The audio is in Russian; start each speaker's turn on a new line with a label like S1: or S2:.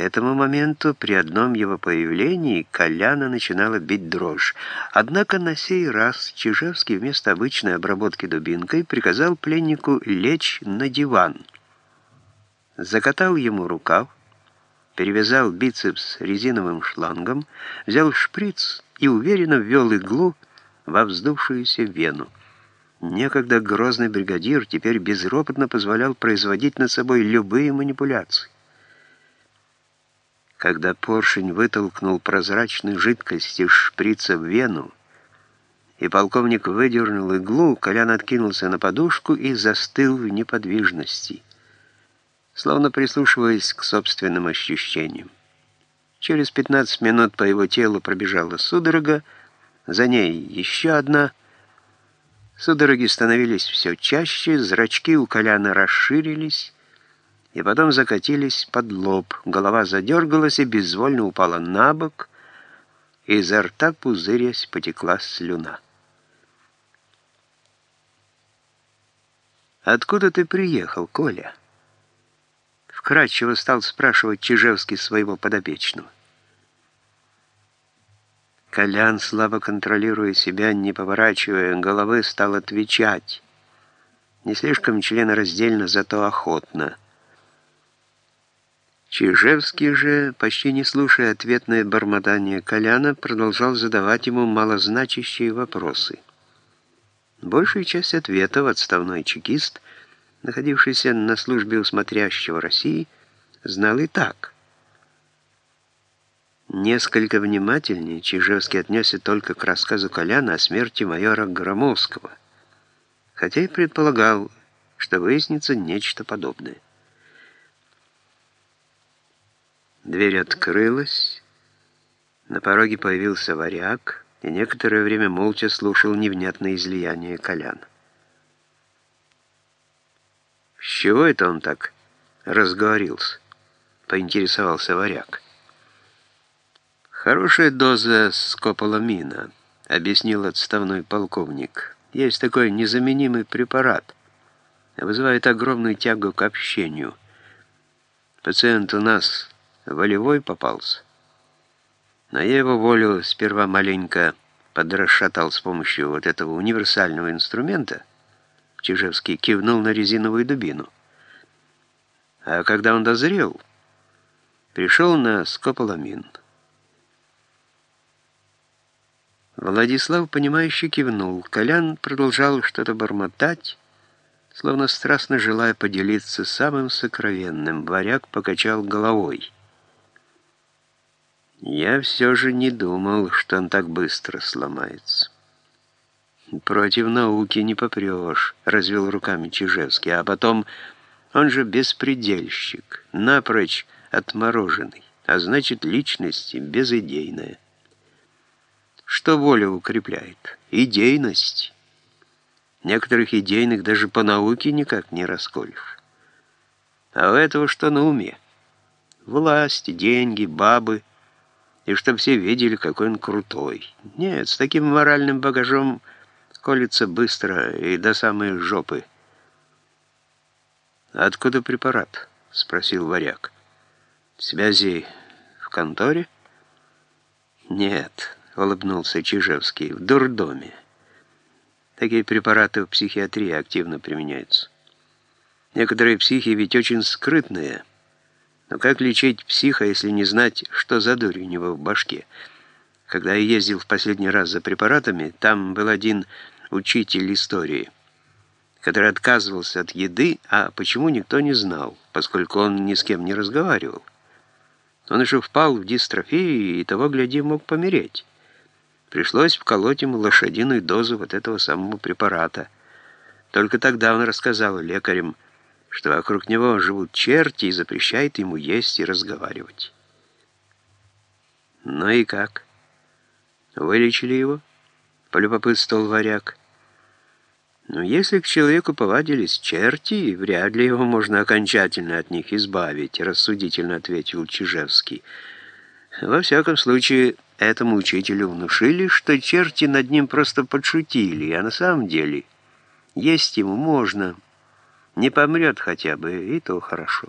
S1: этому моменту при одном его появлении Коляна начинала бить дрожь. Однако на сей раз Чижевский вместо обычной обработки дубинкой приказал пленнику лечь на диван. Закатал ему рукав, перевязал бицепс резиновым шлангом, взял шприц и уверенно ввел иглу во вздувшуюся вену. Некогда грозный бригадир теперь безропотно позволял производить над собой любые манипуляции. Когда поршень вытолкнул прозрачную жидкость из шприца в вену, и полковник выдернул иглу, Колян откинулся на подушку и застыл в неподвижности, словно прислушиваясь к собственным ощущениям. Через 15 минут по его телу пробежала судорога, за ней еще одна. Судороги становились все чаще, зрачки у Коляна расширились, и потом закатились под лоб. Голова задергалась и безвольно упала на бок, и изо рта, пузырясь, потекла слюна. «Откуда ты приехал, Коля?» Вкратчиво стал спрашивать Чижевский своего подопечного. Колян, слабо контролируя себя, не поворачивая головы, стал отвечать. Не слишком членораздельно, зато охотно. Чижевский же, почти не слушая ответное бормотание Коляна, продолжал задавать ему малозначащие вопросы. Большую часть ответов отставной чекист, находившийся на службе у смотрящего России, знал и так. Несколько внимательнее Чижевский отнесся только к рассказу Коляна о смерти майора Громовского, хотя и предполагал, что выяснится нечто подобное. Дверь открылась, на пороге появился варяг и некоторое время молча слушал невнятное излияние Коляна. «С чего это он так разговорился?» — поинтересовался варяг. «Хорошая доза скополамина», — объяснил отставной полковник. «Есть такой незаменимый препарат. Вызывает огромную тягу к общению. Пациент у нас волевой попался. Но я его волю сперва маленько подрасшатал с помощью вот этого универсального инструмента. Чижевский кивнул на резиновую дубину. А когда он дозрел, пришел на скополамин. Владислав, понимающе кивнул. Колян продолжал что-то бормотать, словно страстно желая поделиться самым сокровенным. Варяг покачал головой. Я все же не думал, что он так быстро сломается. Против науки не попрешь, развел руками Чижевский, а потом он же беспредельщик, напрочь отмороженный, а значит личность безидейная. Что воля укрепляет? Идейность. Некоторых идейных даже по науке никак не расколешь. А у этого что на уме? Власть, деньги, бабы — и чтобы все видели, какой он крутой. Нет, с таким моральным багажом колется быстро и до самой жопы. «Откуда препарат?» — спросил варяг. «Связи в конторе?» «Нет», — улыбнулся Чижевский, — «в дурдоме. Такие препараты в психиатрии активно применяются. Некоторые психи ведь очень скрытные» Но как лечить психа, если не знать, что за дурь у него в башке? Когда я ездил в последний раз за препаратами, там был один учитель истории, который отказывался от еды, а почему никто не знал, поскольку он ни с кем не разговаривал. Он уже впал в дистрофию и того, гляди, мог помереть. Пришлось вколоть ему лошадиную дозу вот этого самого препарата. Только тогда он рассказал лекарям, что вокруг него живут черти и запрещает ему есть и разговаривать. «Ну и как? Вылечили его?» — полюбопытствовал варяг. «Ну, если к человеку повадились черти, вряд ли его можно окончательно от них избавить», — рассудительно ответил Чижевский. «Во всяком случае, этому учителю внушили, что черти над ним просто подшутили, а на самом деле есть ему можно». Не помрет хотя бы, и то хорошо.